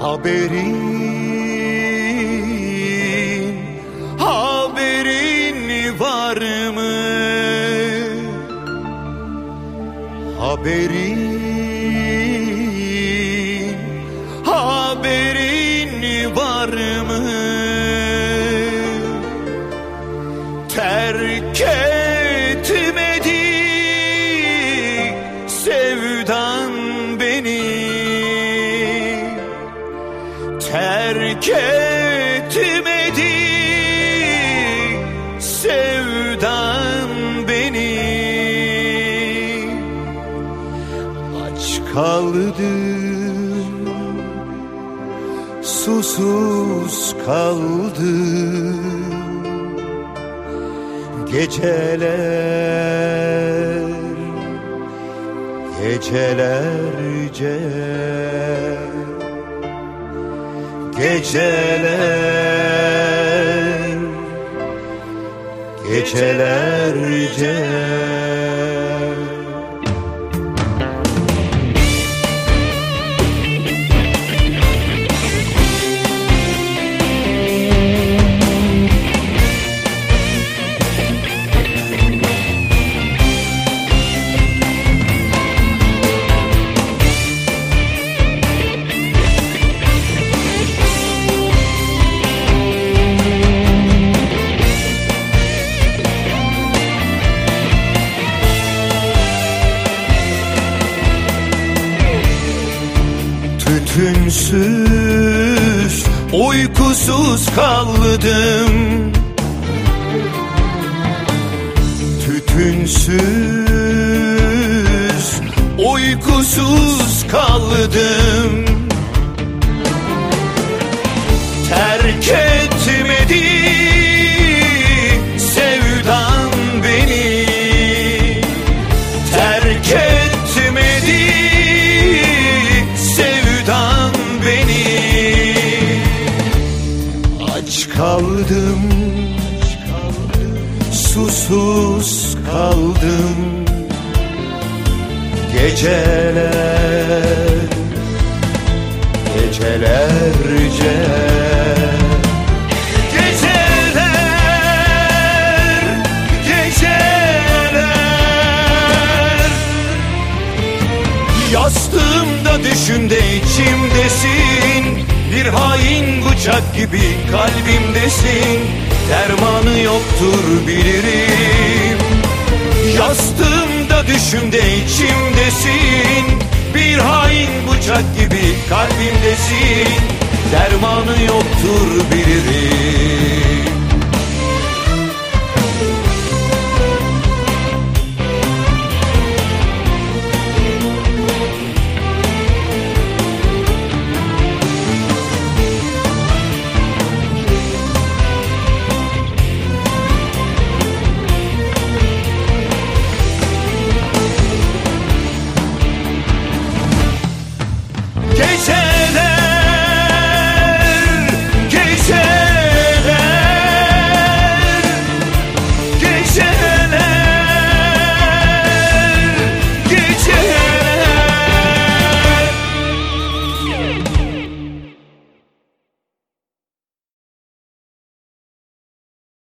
Haberin, haberin var mı? Haberin, Terk etmedi. Sevdan beni. Aç kaldım susuz kaldım Geceler Gecelerce Geceler Gecelerce Tütünsüz, uykusuz kaldım. Tütünsüz, uykusuz kaldım kaldım susuz kaldım. Geceler Gecelerce. Geceler Geceler. Yastığımda düşümde içimdesin Bir hain bıçak gibi kalbimdesin. Dermanı yoktur bilirim. Yastığımda düşümde içimdesin. Bir hain bıçak gibi kalbimdesin. Dermanı yoktur bilirim